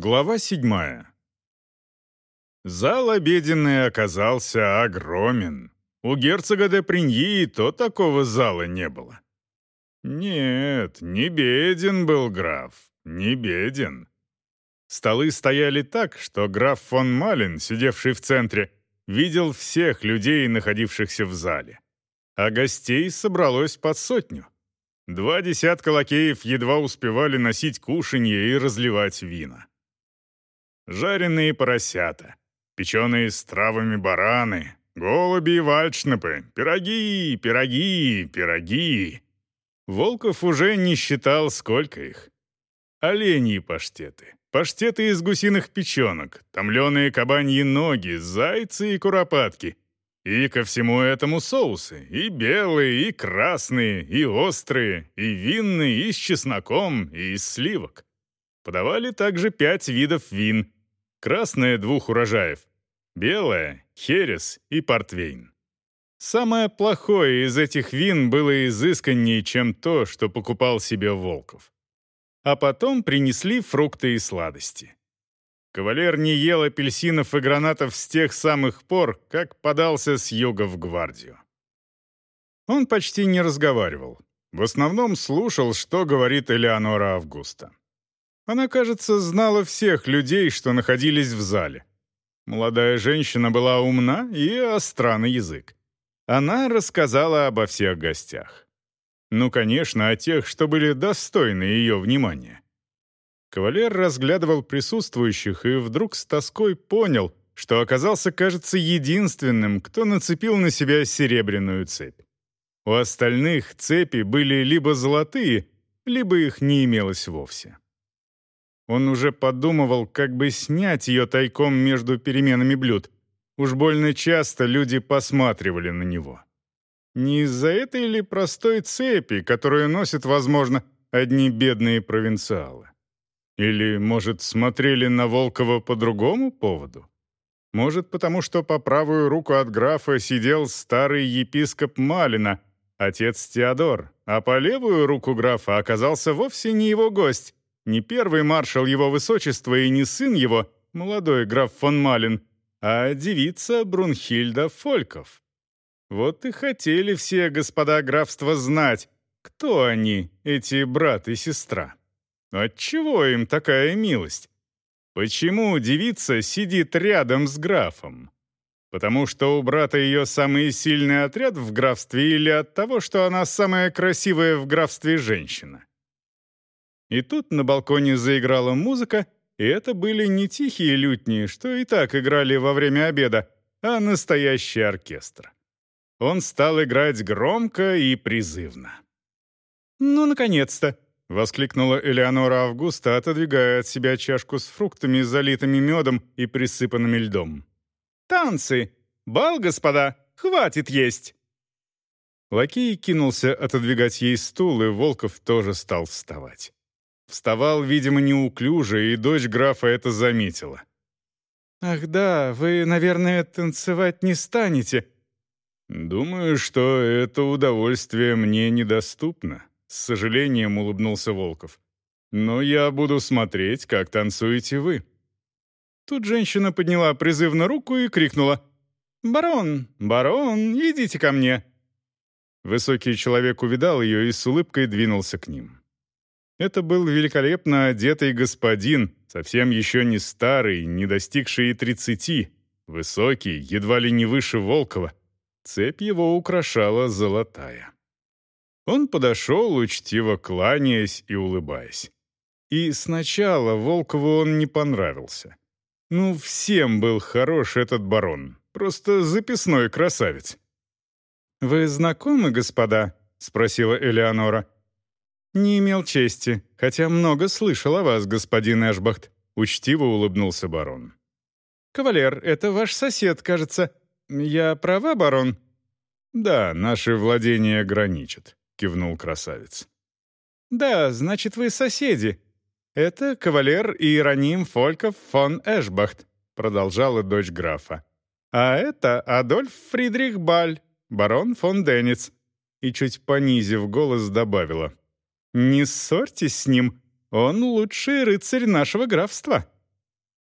Глава седьмая. Зал обеденный оказался огромен. У герцога де Приньи то такого зала не было. Нет, не беден был граф, не беден. Столы стояли так, что граф фон Малин, сидевший в центре, видел всех людей, находившихся в зале. А гостей собралось под сотню. Два десятка лакеев едва успевали носить кушанье и разливать вина жареные поросята, печеные с травами бараны, голуби и вальшнепы, пироги, пироги, пироги. Волков уже не считал, сколько их. Оленьи паштеты, паштеты из гусиных печенок, томленые кабаньи ноги, зайцы и куропатки. И ко всему этому соусы, и белые, и красные, и острые, и винные, и с чесноком, и из сливок. Подавали также пять видов вин, Красное двух урожаев. Белое, херес и портвейн. Самое плохое из этих вин было изысканнее, чем то, что покупал себе Волков. А потом принесли фрукты и сладости. Кавалер не ел апельсинов и гранатов с тех самых пор, как подался с юга в гвардию. Он почти не разговаривал. В основном слушал, что говорит Элеонора Августа. Она, кажется, знала всех людей, что находились в зале. Молодая женщина была умна и остра на язык. Она рассказала обо всех гостях. Ну, конечно, о тех, что были достойны ее внимания. Кавалер разглядывал присутствующих и вдруг с тоской понял, что оказался, кажется, единственным, кто нацепил на себя серебряную цепь. У остальных цепи были либо золотые, либо их не имелось вовсе. Он уже подумывал, как бы снять ее тайком между переменами блюд. Уж больно часто люди посматривали на него. Не из-за этой ли простой цепи, которую носят, возможно, одни бедные провинциалы? Или, может, смотрели на Волкова по другому поводу? Может, потому что по правую руку от графа сидел старый епископ Малина, отец Теодор, а по левую руку графа оказался вовсе не его гость, не первый маршал его высочества и не сын его, молодой граф фон Малин, а девица Брунхильда Фольков. Вот и хотели все господа графства знать, кто они, эти брат и сестра. Отчего им такая милость? Почему девица сидит рядом с графом? Потому что у брата ее самый сильный отряд в графстве или от того, что она самая красивая в графстве женщина? И тут на балконе заиграла музыка, и это были не тихие лютни, что и так играли во время обеда, а настоящий оркестр. Он стал играть громко и призывно. «Ну, наконец-то!» — воскликнула Элеонора Августа, отодвигая от себя чашку с фруктами, залитыми медом и присыпанными льдом. «Танцы! Бал, господа! Хватит есть!» Лакей кинулся отодвигать ей стул, и Волков тоже стал вставать. Вставал, видимо, неуклюже, и дочь графа это заметила. «Ах да, вы, наверное, танцевать не станете». «Думаю, что это удовольствие мне недоступно», — с сожалением улыбнулся Волков. «Но я буду смотреть, как танцуете вы». Тут женщина подняла призывно руку и крикнула «Барон, барон, идите ко мне». Высокий человек увидал ее и с улыбкой двинулся к ним. Это был великолепно одетый господин, совсем еще не старый, не достигший тридцати, высокий, едва ли не выше Волкова. Цепь его украшала золотая. Он подошел, учтиво кланяясь и улыбаясь. И сначала Волкову он не понравился. Ну, всем был хорош этот барон, просто записной красавец. «Вы знакомы, господа?» — спросила Элеонора. «Не имел чести, хотя много слышал о вас, господин Эшбахт», — учтиво улыбнулся барон. «Кавалер, это ваш сосед, кажется. Я права, барон?» «Да, наши владения граничат», — кивнул красавец. «Да, значит, вы соседи. Это кавалер Иероним Фольков фон Эшбахт», — продолжала дочь графа. «А это Адольф Фридрих Баль, барон фон Денниц». И чуть понизив голос добавила. Не ссорьтесь с ним, он лучший рыцарь нашего графства.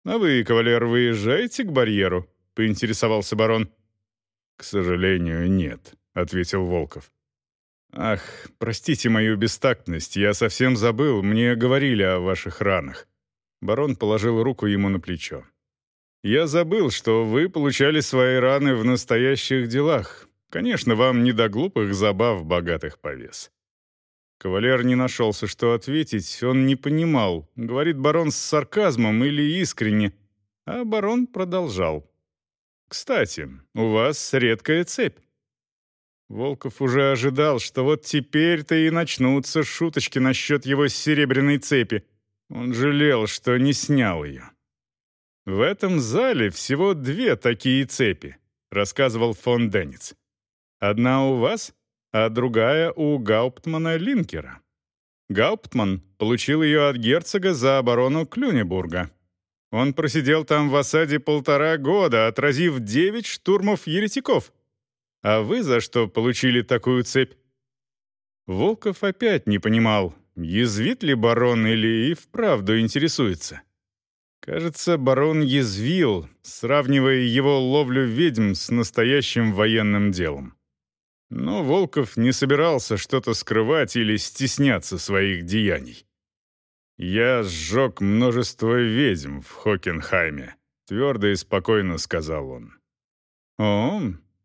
«А вы, кавалер, выезжаете к барьеру?» — поинтересовался барон. «К сожалению, нет», — ответил Волков. «Ах, простите мою бестактность, я совсем забыл, мне говорили о ваших ранах». Барон положил руку ему на плечо. «Я забыл, что вы получали свои раны в настоящих делах. Конечно, вам не до глупых забав богатых повес». Кавалер не нашелся, что ответить, он не понимал, говорит барон с сарказмом или искренне, а барон продолжал. «Кстати, у вас редкая цепь. Волков уже ожидал, что вот теперь-то и начнутся шуточки насчет его серебряной цепи. Он жалел, что не снял ее. «В этом зале всего две такие цепи», — рассказывал фон Денниц. «Одна у вас, а другая у Гауптмана Линкера. Гауптман получил ее от герцога за оборону Клюнебурга. Он просидел там в осаде полтора года, отразив девять штурмов еретиков. А вы за что получили такую цепь?» Волков опять не понимал, язвит ли барон или и вправду интересуется. Кажется, барон язвил, сравнивая его ловлю ведьм с настоящим военным делом. Но Волков не собирался что-то скрывать или стесняться своих деяний. «Я сжег множество ведьм в Хокенхайме», — твердо и спокойно сказал он. «О,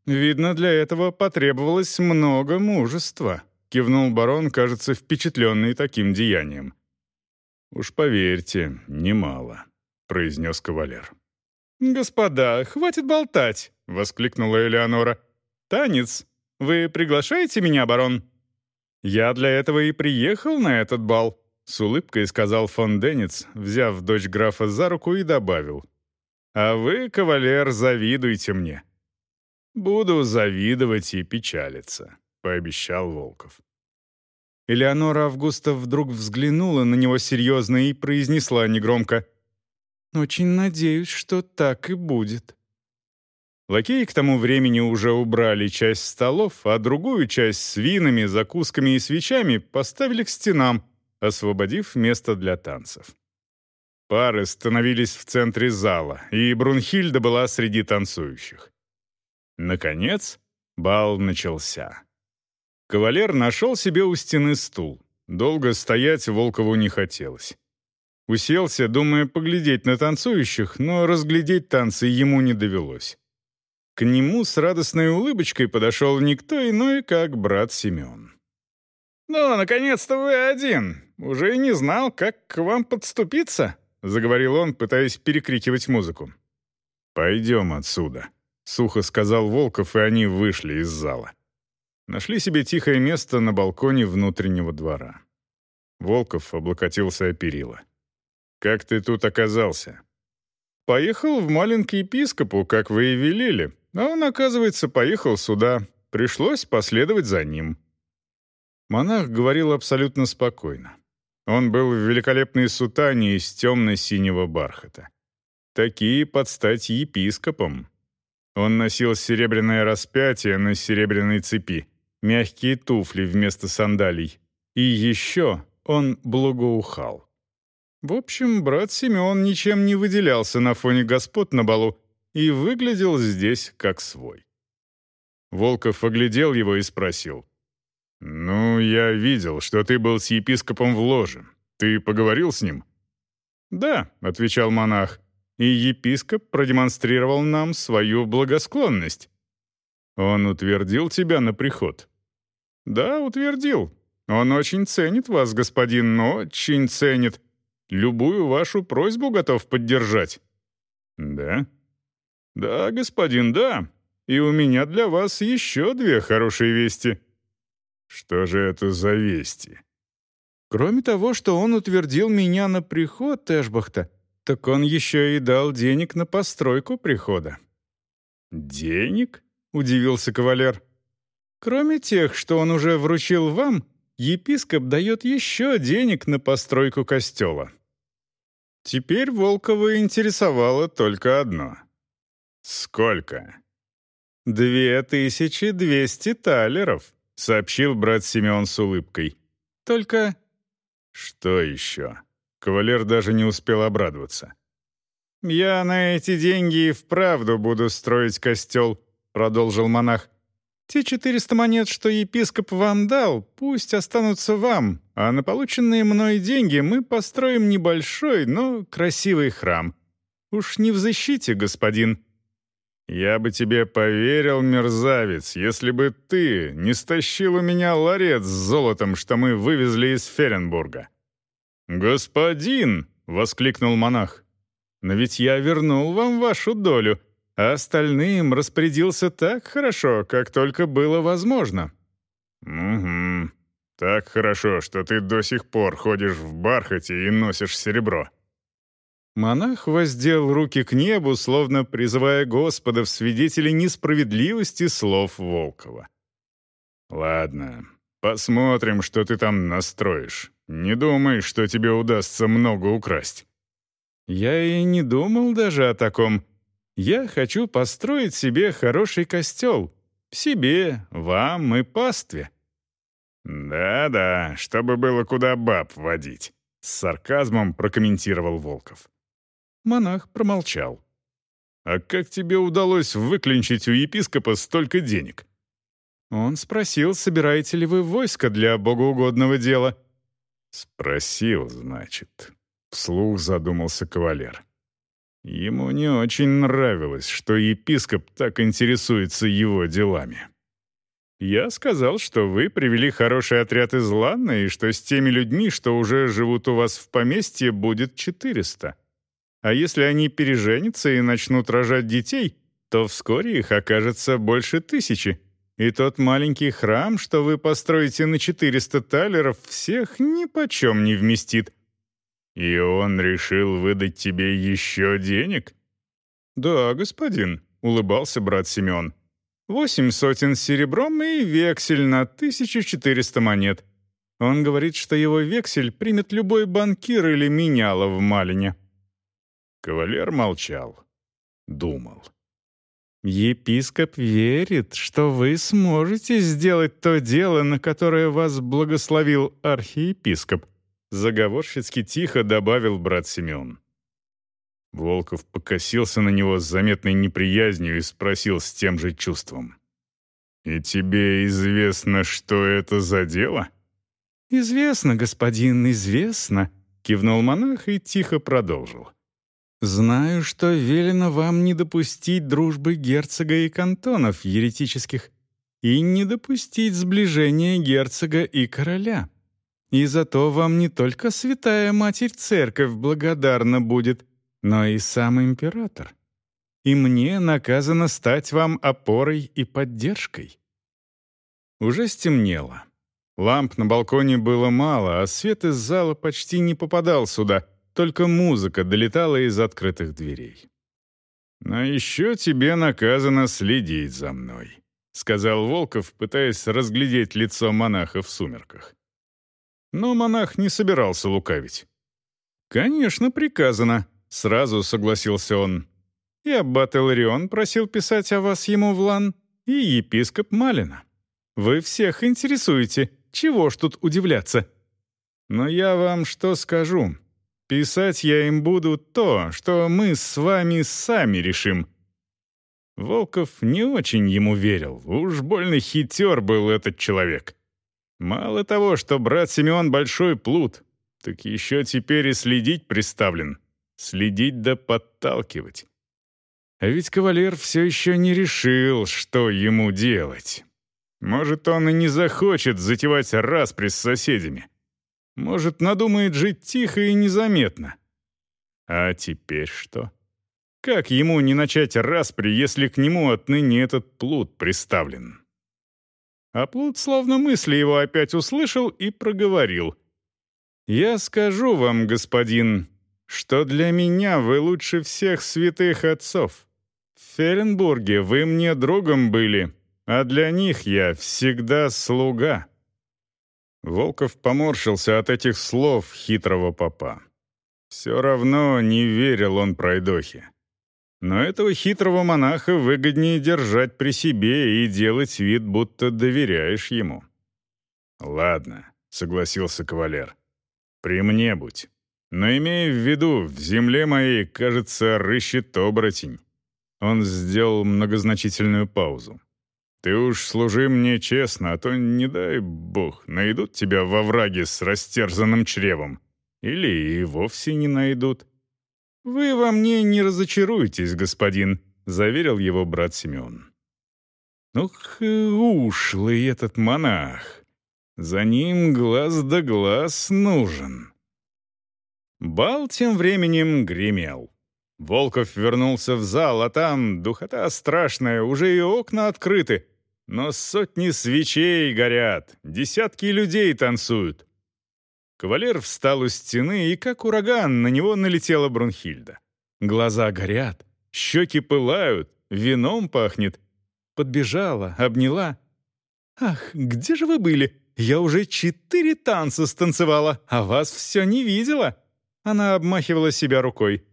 «Видно, для этого потребовалось много мужества», — кивнул барон, кажется, впечатленный таким деянием. «Уж поверьте, немало», — произнес кавалер. «Господа, хватит болтать!» — воскликнула Элеонора. «Танец! Вы приглашаете меня, барон?» «Я для этого и приехал на этот бал», — с улыбкой сказал фон Денец, взяв дочь графа за руку и добавил. «А вы, кавалер, завидуйте мне. «Буду завидовать и печалиться», — пообещал Волков. Элеонора Августа вдруг взглянула на него серьезно и произнесла негромко «Очень надеюсь, что так и будет». Лакеи к тому времени уже убрали часть столов, а другую часть с винами, закусками и свечами поставили к стенам, освободив место для танцев. Пары становились в центре зала, и Брунхильда была среди танцующих. Наконец, бал начался. Кавалер нашел себе у стены стул. Долго стоять Волкову не хотелось. Уселся, думая поглядеть на танцующих, но разглядеть танцы ему не довелось. К нему с радостной улыбочкой подошел никто иной, как брат Семен. «Ну, наконец-то вы один! Уже и не знал, как к вам подступиться!» — заговорил он, пытаясь перекрикивать музыку. «Пойдем отсюда», — сухо сказал Волков, и они вышли из зала. Нашли себе тихое место на балконе внутреннего двора. Волков облокотился о перила. «Как ты тут оказался?» «Поехал в маленький епископу, как вы и велели, а он, оказывается, поехал сюда. Пришлось последовать за ним». Монах говорил абсолютно спокойно. Он был в великолепной сутане из темно-синего бархата. Такие под стать епископом, он носил серебряное распятие на серебряной цепи, мягкие туфли вместо сандалий. И еще он благоухал. В общем, брат Симеон ничем не выделялся на фоне господ на балу и выглядел здесь как свой. Волков оглядел его и спросил. «Ну, я видел, что ты был с епископом в ложе. Ты поговорил с ним?» «Да», — отвечал монах и епископ продемонстрировал нам свою благосклонность. Он утвердил тебя на приход. Да, утвердил. Он очень ценит вас, господин, но очень ценит. Любую вашу просьбу готов поддержать. Да? Да, господин, да. И у меня для вас еще две хорошие вести. Что же это за вести? Кроме того, что он утвердил меня на приход Эшбахта, так он еще и дал денег на постройку прихода». «Денег?» — удивился кавалер. «Кроме тех, что он уже вручил вам, епископ дает еще денег на постройку костела». Теперь Волкова интересовало только одно. «Сколько?» «Две тысячи двести талеров», — сообщил брат Симеон с улыбкой. «Только...» «Что еще?» Кавалер даже не успел обрадоваться. «Я на эти деньги и вправду буду строить костел», — продолжил монах. «Те четыреста монет, что епископ вам дал, пусть останутся вам, а на полученные мной деньги мы построим небольшой, но красивый храм. Уж не в защите, господин». «Я бы тебе поверил, мерзавец, если бы ты не стащил у меня ларец с золотом, что мы вывезли из Ференбурга». «Господин!» — воскликнул монах. Но ведь я вернул вам вашу долю, а остальным распорядился так хорошо, как только было возможно». «Угу. Так хорошо, что ты до сих пор ходишь в бархате и носишь серебро». Монах воздел руки к небу, словно призывая Господа в свидетели несправедливости слов Волкова. «Ладно, посмотрим, что ты там настроишь. Не думай, что тебе удастся много украсть. Я и не думал даже о таком. Я хочу построить себе хороший костел. Себе, вам и пастве». «Да-да, чтобы было куда баб водить», — с сарказмом прокомментировал Волков. Монах промолчал. «А как тебе удалось выклинчить у епископа столько денег?» Он спросил, собираете ли вы войско для богоугодного дела. «Спросил, значит», Вслух задумался кавалер. Ему не очень нравилось, что епископ так интересуется его делами. «Я сказал, что вы привели хороший отряд из Ланна и что с теми людьми, что уже живут у вас в поместье, будет 400. А если они переженятся и начнут рожать детей, то вскоре их окажется больше тысячи, и тот маленький храм, что вы построите на 400 талеров, всех ни почем не вместит, «И он решил выдать тебе еще денег?» «Да, господин», — улыбался брат Семен. «Восемь сотен серебром и вексель на 1400 монет. Он говорит, что его вексель примет любой банкир или меняла в Малине». Кавалер молчал. Думал. «Епископ верит, что вы сможете сделать то дело, на которое вас благословил архиепископ», Заговорщицки тихо добавил брат Семен. Волков покосился на него с заметной неприязнью и спросил с тем же чувством. «И тебе известно, что это за дело?» «Известно, господин, известно», — кивнул монах и тихо продолжил. «Знаю, что велено вам не допустить дружбы герцога и кантонов еретических и не допустить сближения герцога и короля. И зато вам не только святая Матерь Церковь благодарна будет, но и сам император. И мне наказано стать вам опорой и поддержкой». Уже стемнело. Ламп на балконе было мало, а свет из зала почти не попадал сюда, только музыка долетала из открытых дверей. «Но еще тебе наказано следить за мной», — сказал Волков, пытаясь разглядеть лицо монаха в сумерках. Но монах не собирался лукавить. «Конечно, приказано», — сразу согласился он. «И аббат Эларион просил писать о вас ему в лан, и епископ Малина. Вы всех интересуете, чего ж тут удивляться? Но я вам что скажу. Писать я им буду то, что мы с вами сами решим». Волков не очень ему верил, уж больно хитер был этот человек. Мало того, что брат Симеон большой плут, так еще теперь и следить приставлен. Следить да подталкивать. А ведь кавалер все еще не решил, что ему делать. Может, он и не захочет затевать распри с соседями. Может, надумает жить тихо и незаметно. А теперь что? Как ему не начать распри, если к нему отныне этот плут приставлен? А Плут словно мысли его опять услышал и проговорил. «Я скажу вам, господин, что для меня вы лучше всех святых отцов. В Ференбурге вы мне другом были, а для них я всегда слуга». Волков поморщился от этих слов хитрого попа. Все равно не верил он пройдохе. Но этого хитрого монаха выгоднее держать при себе и делать вид, будто доверяешь ему. «Ладно», — согласился кавалер. «При мне будь. Но имея в виду, в земле моей, кажется, рыщет оборотень». Он сделал многозначительную паузу. «Ты уж служи мне честно, а то, не дай бог, найдут тебя во враге с растерзанным чревом. Или и вовсе не найдут». «Вы во мне не разочаруетесь, господин», — заверил его брат Симеон. «Ух, ушлый этот монах! За ним глаз да глаз нужен». Бал тем временем гремел. Волков вернулся в зал, а там духота страшная, уже и окна открыты, но сотни свечей горят, десятки людей танцуют. Кавалер встал у стены, и как ураган на него налетела Брунхильда. Глаза горят, щеки пылают, вином пахнет. Подбежала, обняла. «Ах, где же вы были? Я уже четыре танца станцевала, а вас все не видела!» Она обмахивала себя рукой.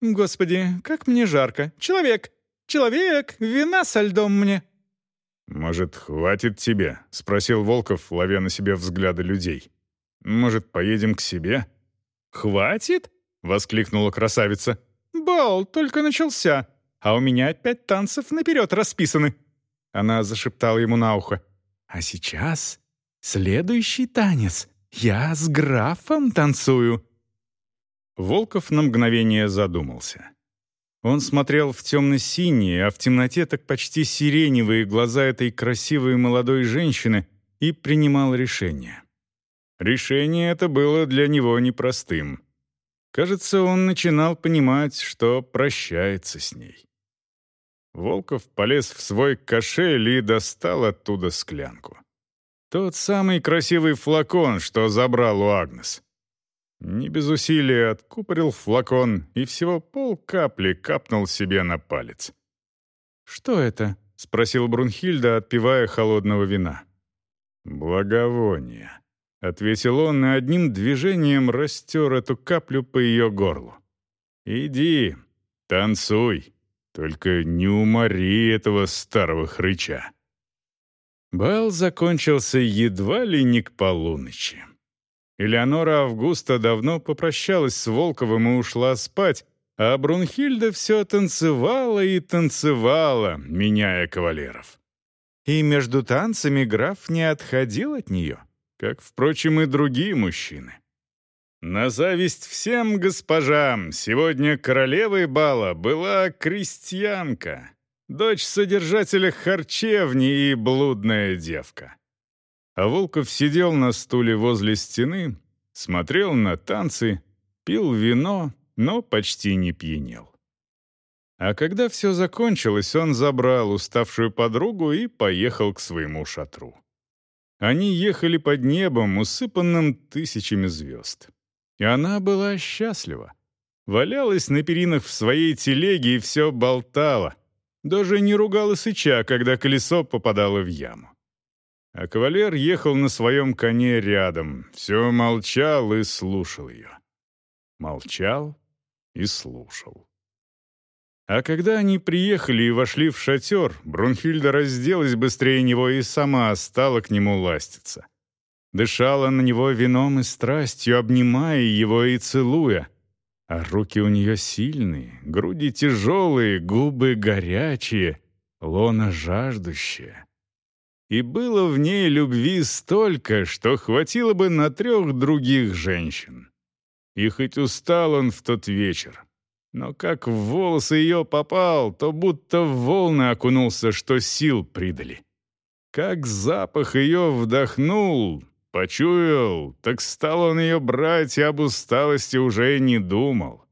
«Господи, как мне жарко! Человек! Человек! Вина со льдом мне!» «Может, хватит тебе?» — спросил Волков, ловя на себе взгляды людей. «Может, поедем к себе?» «Хватит?» — воскликнула красавица. «Бал только начался, а у меня пять танцев наперед расписаны». Она зашептала ему на ухо. «А сейчас следующий танец. Я с графом танцую». Волков на мгновение задумался. Он смотрел в темно-синие, а в темноте так почти сиреневые глаза этой красивой молодой женщины и принимал решение. Решение это было для него непростым. Кажется, он начинал понимать, что прощается с ней. Волков полез в свой кошель и достал оттуда склянку. Тот самый красивый флакон, что забрал у Агнес. Не без усилия откупорил флакон и всего полкапли капнул себе на палец. «Что это?» — спросил Брунхильда, отпивая холодного вина. «Благовоние», — ответил он и одним движением растер эту каплю по ее горлу. «Иди, танцуй, только не умори этого старого хрыча». Бал закончился едва ли не к полуночи. Элеонора Августа давно попрощалась с Волковым и ушла спать, а Брунхильда все танцевала и танцевала, меняя кавалеров. И между танцами граф не отходил от нее, как, впрочем, и другие мужчины. На зависть всем госпожам, сегодня королевой бала была крестьянка, дочь содержателя харчевни и блудная девка. А Волков сидел на стуле возле стены, смотрел на танцы, пил вино, но почти не пьянел. А когда все закончилось, он забрал уставшую подругу и поехал к своему шатру. Они ехали под небом, усыпанным тысячами звезд. И она была счастлива. Валялась на перинах в своей телеге и все болтала. Даже не ругала сыча, когда колесо попадало в яму. А кавалер ехал на своем коне рядом, все молчал и слушал ее. Молчал и слушал. А когда они приехали и вошли в шатер, Брунхильда разделась быстрее него и сама стала к нему ластиться. Дышала на него вином и страстью, обнимая его и целуя. А руки у нее сильные, груди тяжелые, губы горячие, лона жаждущая. И было в ней любви столько, что хватило бы на трех других женщин. И хоть устал он в тот вечер, но как в волосы ее попал, то будто в волны окунулся, что сил придали. Как запах ее вдохнул, почуял, так стал он ее брать и об усталости уже не думал.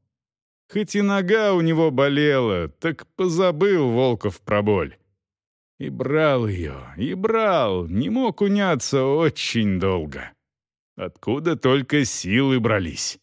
Хоть и нога у него болела, так позабыл Волков про боль. И брал ее, и брал, не мог уняться очень долго. Откуда только силы брались.